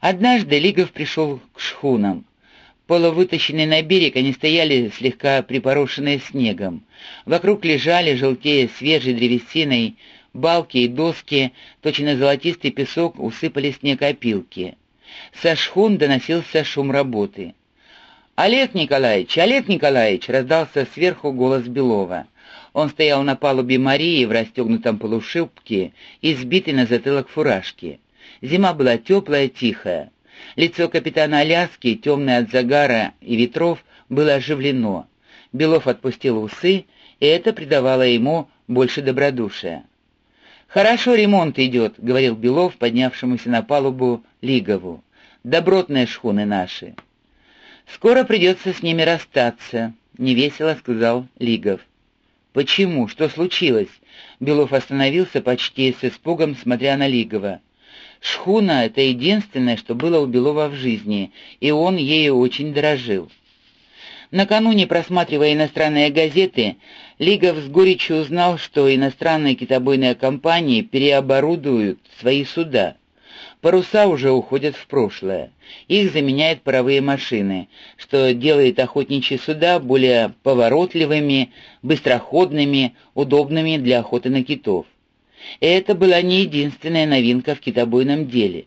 Однажды Лигов пришел к шхунам. Полувытащенные на берег, они стояли слегка припорошенные снегом. Вокруг лежали, желтее свежей древесиной, балки и доски, точно золотистый песок усыпали снегопилки. Со шхун доносился шум работы. «Олег Николаевич! Олег Николаевич!» — раздался сверху голос Белова. Он стоял на палубе Марии в расстегнутом полушубке и сбитый на затылок фуражки. Зима была теплая, тихая. Лицо капитана Аляски, темное от загара и ветров, было оживлено. Белов отпустил усы, и это придавало ему больше добродушия. «Хорошо ремонт идет», — говорил Белов, поднявшемуся на палубу Лигову. «Добротные шхуны наши». «Скоро придется с ними расстаться», — невесело сказал Лигов. «Почему? Что случилось?» Белов остановился почти с испугом, смотря на Лигова. Шхуна — это единственное, что было у Белова в жизни, и он ею очень дорожил. Накануне, просматривая иностранные газеты, Лигов с горечью узнал, что иностранные китобойные компании переоборудуют свои суда. Паруса уже уходят в прошлое. Их заменяют паровые машины, что делает охотничьи суда более поворотливыми, быстроходными, удобными для охоты на китов. Это была не единственная новинка в китобойном деле.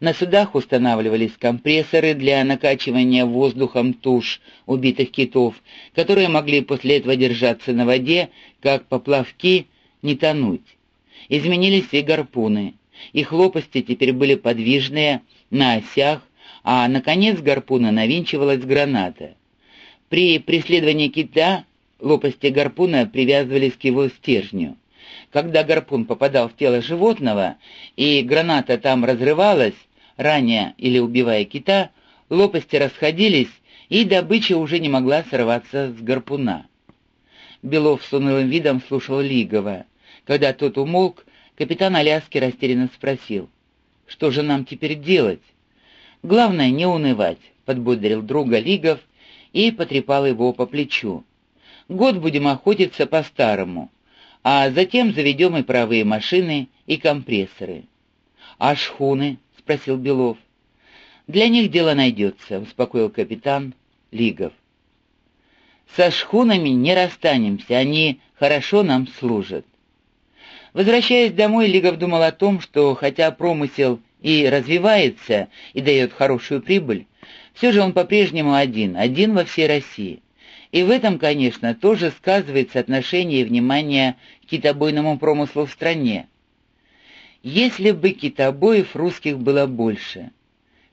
На судах устанавливались компрессоры для накачивания воздухом туш убитых китов, которые могли после этого держаться на воде, как поплавки, не тонуть. Изменились и гарпуны. Их лопасти теперь были подвижные, на осях, а на конец гарпуна навинчивалась граната. При преследовании кита лопасти гарпуна привязывались к его стержню. Когда гарпун попадал в тело животного, и граната там разрывалась, ранее или убивая кита, лопасти расходились, и добыча уже не могла сорваться с гарпуна. Белов с унылым видом слушал Лигова. Когда тот умолк, капитан Аляски растерянно спросил, «Что же нам теперь делать?» «Главное, не унывать», — подбодрил друга Лигов и потрепал его по плечу. «Год будем охотиться по-старому а затем заведем и правые машины, и компрессоры». «А шхуны?» — спросил Белов. «Для них дело найдется», — успокоил капитан Лигов. «Со шхунами не расстанемся, они хорошо нам служат». Возвращаясь домой, Лигов думал о том, что хотя промысел и развивается, и дает хорошую прибыль, все же он по-прежнему один, один во всей России. И в этом, конечно, тоже сказывается отношение и внимание к китобойному промыслу в стране. Если бы китобоев русских было больше,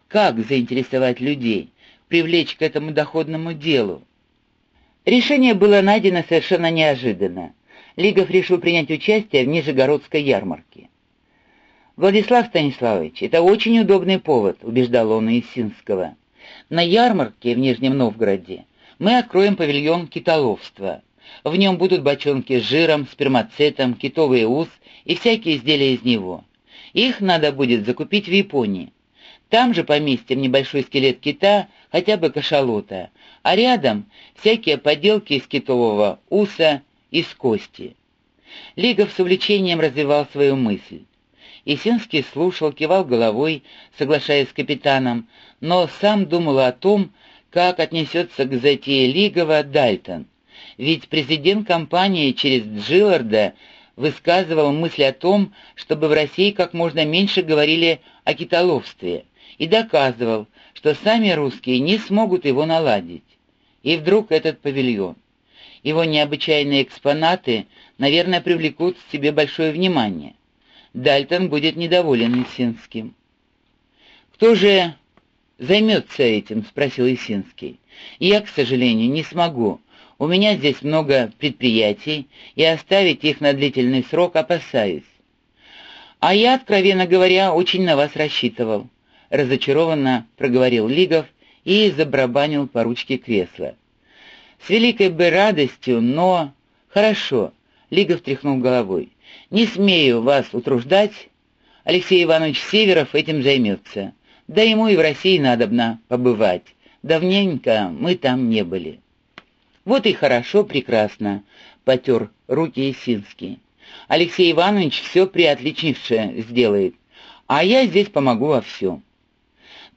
как заинтересовать людей, привлечь к этому доходному делу? Решение было найдено совершенно неожиданно. Лигов решил принять участие в Нижегородской ярмарке. «Владислав Станиславович, это очень удобный повод», — убеждал он Исинского. «На ярмарке в Нижнем Новгороде мы откроем павильон китоловства. В нем будут бочонки с жиром, спермацетом, китовый ус и всякие изделия из него. Их надо будет закупить в Японии. Там же поместим небольшой скелет кита, хотя бы кашалота, а рядом всякие поделки из китового уса, из кости. Лигов с увлечением развивал свою мысль. Исинский слушал, кивал головой, соглашаясь с капитаном, но сам думал о том, как отнесется к затее Лигова Дальтон. Ведь президент компании через Джилларда высказывал мысль о том, чтобы в России как можно меньше говорили о китоловстве, и доказывал, что сами русские не смогут его наладить. И вдруг этот павильон. Его необычайные экспонаты, наверное, привлекут к себе большое внимание. Дальтон будет недоволен Исинским. Кто же займется этим?» — спросил Исинский. «Я, к сожалению, не смогу. У меня здесь много предприятий, и оставить их на длительный срок опасаюсь». «А я, откровенно говоря, очень на вас рассчитывал», — разочарованно проговорил Лигов и забрабанил по ручке кресла. «С великой бы радостью, но...» «Хорошо», — Лигов тряхнул головой. «Не смею вас утруждать. Алексей Иванович Северов этим займется. Да ему и в России надобно побывать. Давненько мы там не были. Вот и хорошо, прекрасно, потер руки Исинский. Алексей Иванович все приотличнейшее сделает, а я здесь помогу во всем.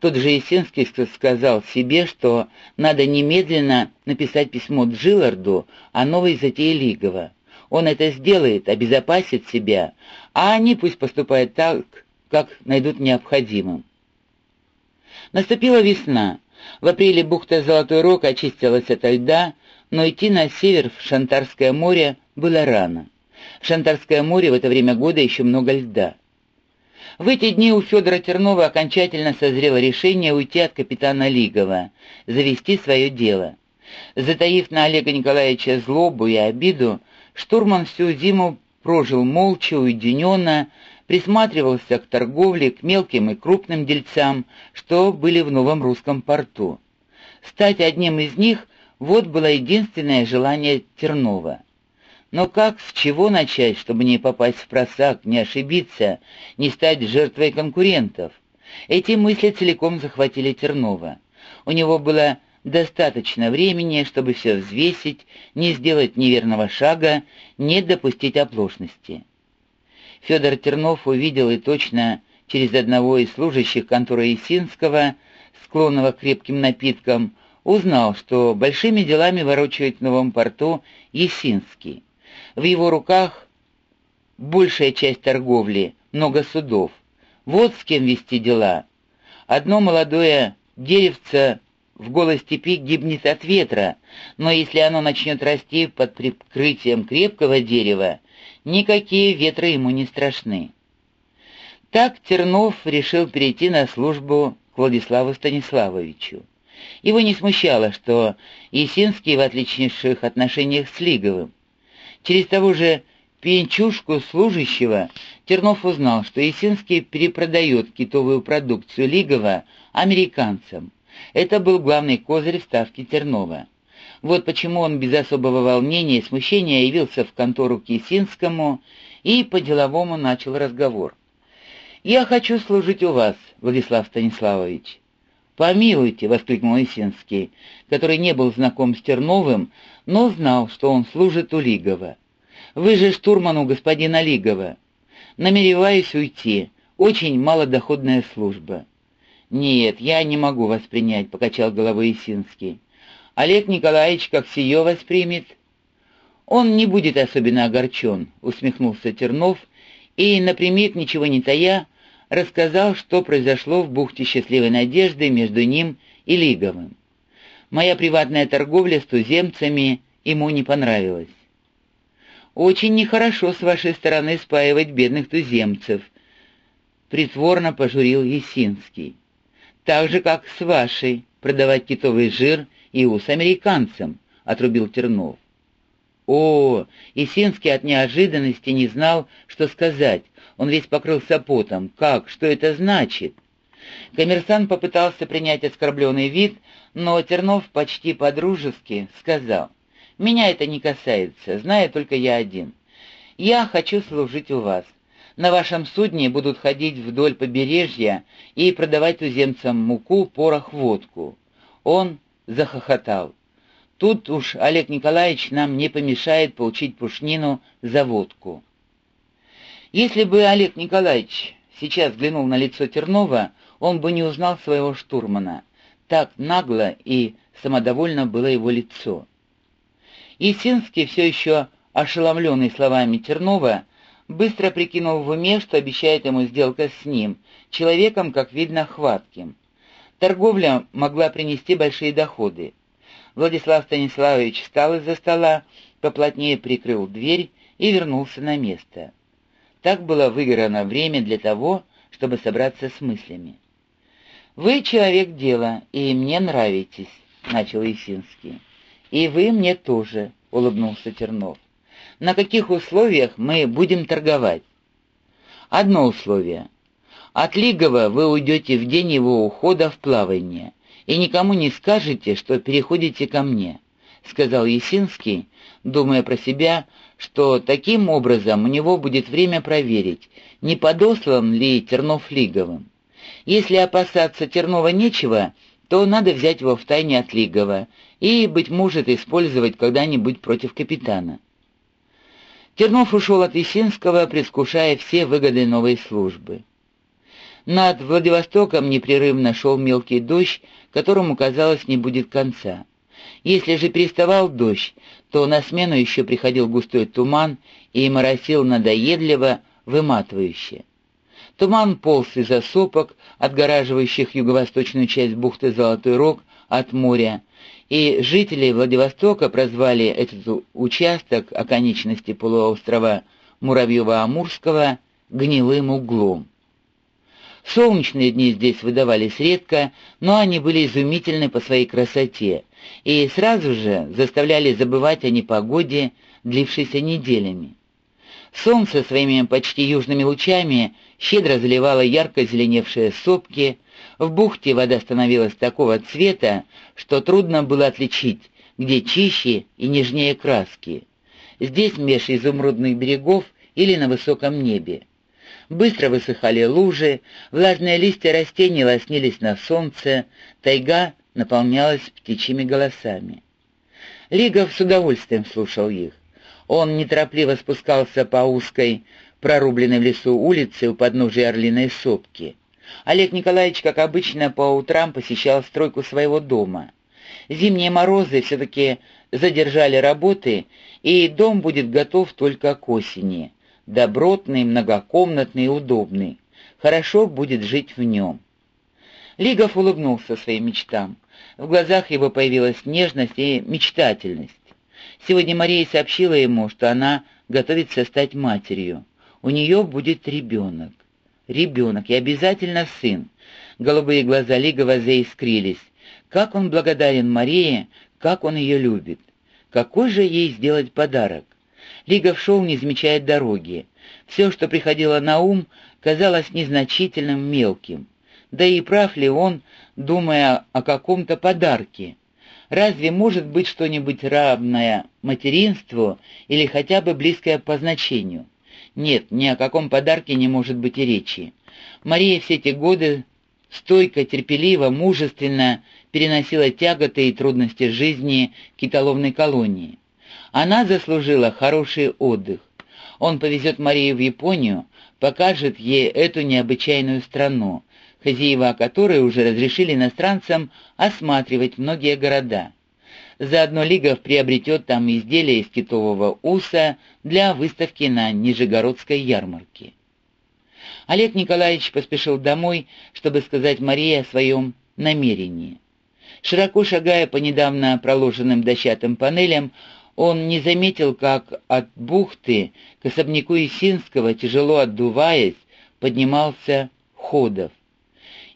Тот же Есинский сказал себе, что надо немедленно написать письмо Джилларду о новой затее Лигова. Он это сделает, обезопасит себя, а они пусть поступают так, как найдут необходимым. Наступила весна. В апреле бухта Золотой Рог очистилась от льда, но идти на север в Шантарское море было рано. В Шантарское море в это время года еще много льда. В эти дни у Федора Тернова окончательно созрело решение уйти от капитана Лигова, завести свое дело. Затаив на Олега Николаевича злобу и обиду, штурман всю зиму прожил молча, уединенно, присматривался к торговле, к мелким и крупным дельцам, что были в новом русском порту. Стать одним из них — вот было единственное желание Тернова. Но как, с чего начать, чтобы не попасть в просак, не ошибиться, не стать жертвой конкурентов? Эти мысли целиком захватили Тернова. У него было достаточно времени, чтобы все взвесить, не сделать неверного шага, не допустить оплошности. Федор Тернов увидел и точно через одного из служащих конторы Исинского, склонного к крепким напиткам, узнал, что большими делами ворочает в новом порту Есинский. В его руках большая часть торговли, много судов. Вот с кем вести дела. Одно молодое деревце в голой степи гибнет от ветра, но если оно начнет расти под прикрытием крепкого дерева, никакие ветры ему не страшны. Так Тернов решил перейти на службу к Владиславу Станиславовичу. Его не смущало, что Есинский в отличнейших отношениях с Лиговым. Через того же пьянчушку служащего Тернов узнал, что Есинский перепродает китовую продукцию Лигова американцам. Это был главный козырь ставки Тернова. Вот почему он без особого волнения и смущения явился в контору к Есинскому и по-деловому начал разговор. «Я хочу служить у вас, Владислав Станиславович». «Помилуйте!» — воскликнул Есинский, который не был знаком с Терновым, но знал, что он служит у Лигова. «Вы же штурман у господина Лигова. Намереваюсь уйти. Очень малодоходная служба». «Нет, я не могу вас принять», — покачал головой Есинский. Олег Николаевич как сие воспримет?» «Он не будет особенно огорчен», — усмехнулся Тернов, и, напрямик, ничего не тая, рассказал, что произошло в бухте Счастливой Надежды между ним и Лиговым. Моя приватная торговля с туземцами ему не понравилась. «Очень нехорошо с вашей стороны спаивать бедных туземцев», — притворно пожурил Есинский. «Так же, как с вашей, продавать китовый жир — и ус американцам», — отрубил Тернов. О, Исинский от неожиданности не знал, что сказать. Он весь покрылся потом. Как? Что это значит? Коммерсант попытался принять оскорбленный вид, но Тернов почти по-дружески сказал. «Меня это не касается, знаю только я один. Я хочу служить у вас. На вашем судне будут ходить вдоль побережья и продавать туземцам муку, порох, водку». Он захохотал. Тут уж Олег Николаевич нам не помешает получить пушнину за водку. Если бы Олег Николаевич сейчас взглянул на лицо Тернова, он бы не узнал своего штурмана. Так нагло и самодовольно было его лицо. Есинский, все еще ошеломленный словами Тернова, быстро прикинул в уме, что обещает ему сделка с ним, человеком, как видно, хватким. Торговля могла принести большие доходы. Владислав Станиславович встал из-за стола, поплотнее прикрыл дверь и вернулся на место. Так было выиграно время для того, чтобы собраться с мыслями. «Вы человек дела, и мне нравитесь», — начал Есинский. «И вы мне тоже», — улыбнулся Тернов. «На каких условиях мы будем торговать?» «Одно условие. От Лигова вы уйдете в день его ухода в плавание и никому не скажете, что переходите ко мне», — сказал Есинский, думая про себя, что таким образом у него будет время проверить, не подослан ли Тернов Лиговым. Если опасаться Тернова нечего, то надо взять его в тайне от Лигова и, быть может, использовать когда-нибудь против капитана. Тернов ушел от Есинского, предвкушая все выгоды новой службы. Над Владивостоком непрерывно шел мелкий дождь, которому, казалось, не будет конца. Если же переставал дождь, то на смену еще приходил густой туман и моросил надоедливо, выматывающе. Туман полз из осопок, отгораживающих юго-восточную часть бухты Золотой Рог от моря, и жители Владивостока прозвали этот участок оконечности полуострова Муравьева-Амурского «гнилым углом». Солнечные дни здесь выдавались редко, но они были изумительны по своей красоте и сразу же заставляли забывать о непогоде, длившейся неделями. Солнце своими почти южными лучами щедро заливало ярко зеленевшие сопки, в бухте вода становилась такого цвета, что трудно было отличить, где чище и нежнее краски. Здесь меж изумрудных берегов или на высоком небе. Быстро высыхали лужи, влажные листья растений лоснились на солнце, тайга наполнялась птичьими голосами. Лигов с удовольствием слушал их. Он неторопливо спускался по узкой, прорубленной в лесу улице у подножия Орлиной сопки. Олег Николаевич, как обычно, по утрам посещал стройку своего дома. Зимние морозы все-таки задержали работы, и дом будет готов только к осени добротный, многокомнатный и удобный. Хорошо будет жить в нем. Лигов улыбнулся своим мечтам. В глазах его появилась нежность и мечтательность. Сегодня Мария сообщила ему, что она готовится стать матерью. У нее будет ребенок. Ребенок и обязательно сын. Голубые глаза Лигова заискрились. Как он благодарен Марии, как он ее любит. Какой же ей сделать подарок? Лигов шел, не замечая дороги. Все, что приходило на ум, казалось незначительным, мелким. Да и прав ли он, думая о каком-то подарке? Разве может быть что-нибудь равное материнству или хотя бы близкое по значению? Нет, ни о каком подарке не может быть и речи. Мария все эти годы стойко, терпеливо, мужественно переносила тяготы и трудности жизни китоловной колонии. Она заслужила хороший отдых. Он повезет Марию в Японию, покажет ей эту необычайную страну, хозяева которой уже разрешили иностранцам осматривать многие города. Заодно Лигов приобретет там изделия из китового уса для выставки на Нижегородской ярмарке. Олег Николаевич поспешил домой, чтобы сказать Марии о своем намерении. Широко шагая по недавно проложенным дощатым панелям, он не заметил, как от бухты к особняку Исинского, тяжело отдуваясь, поднимался Ходов.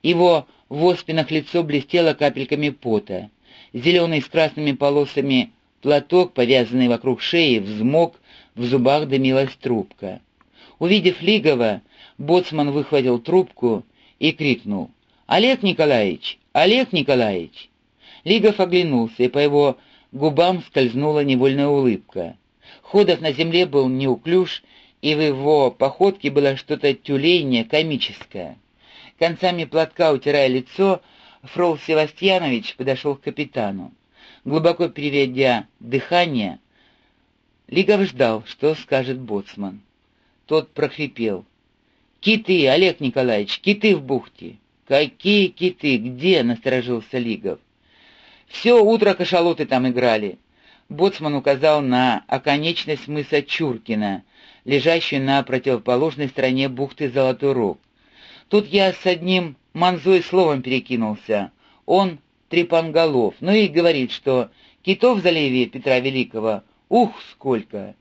Его в оспинах лицо блестело капельками пота. Зеленый с красными полосами платок, повязанный вокруг шеи, взмок, в зубах дымилась трубка. Увидев Лигова, боцман выхватил трубку и крикнул «Олег Николаевич! Олег Николаевич!» Лигов оглянулся, и по его губам скользнула невольная улыбка. Ходов на земле был неуклюж, и в его походке было что-то тюлейнее, комическое. Концами платка, утирая лицо, Фрол Севастьянович подошел к капитану. Глубоко переведя дыхание, Лигов ждал, что скажет боцман. Тот прохрипел. «Киты, Олег Николаевич, киты в бухте!» «Какие киты? Где?» — насторожился Лигов. Все утро кашалоты там играли. Боцман указал на оконечность мыса Чуркина, лежащую на противоположной стороне бухты Золотой Рог. Тут я с одним манзой словом перекинулся. Он трепанголов, ну и говорит, что китов в заливе Петра Великого, ух, сколько!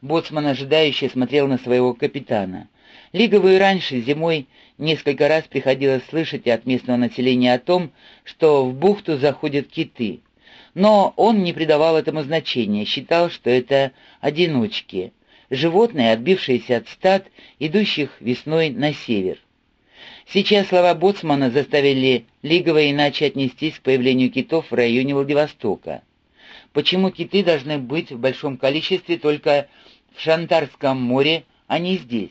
Боцман ожидающе смотрел на своего капитана. Лигову и раньше, зимой, несколько раз приходилось слышать от местного населения о том, что в бухту заходят киты. Но он не придавал этому значения, считал, что это одиночки, животные, отбившиеся от стад, идущих весной на север. Сейчас слова Боцмана заставили Лигова иначе отнестись к появлению китов в районе Владивостока. Почему киты должны быть в большом количестве только в Шантарском море, а не здесь?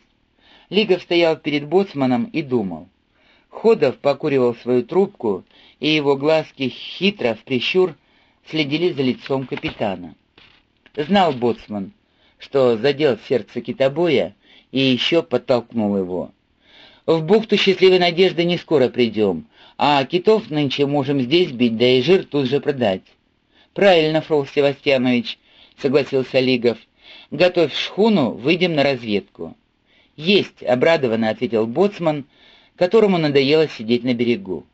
Лигов стоял перед боцманом и думал. Ходов покуривал свою трубку, и его глазки хитро в прищур следили за лицом капитана. Знал боцман, что задел сердце китобоя, и еще подтолкнул его. В бухту Счастливой Надежды не скоро придем, а китов нынче можем здесь бить, да и жир тут же продать». «Правильно, Фрол Севастьянович», — согласился Лигов. «Готовь шхуну, выйдем на разведку». «Есть», — обрадованно ответил боцман, которому надоело сидеть на берегу.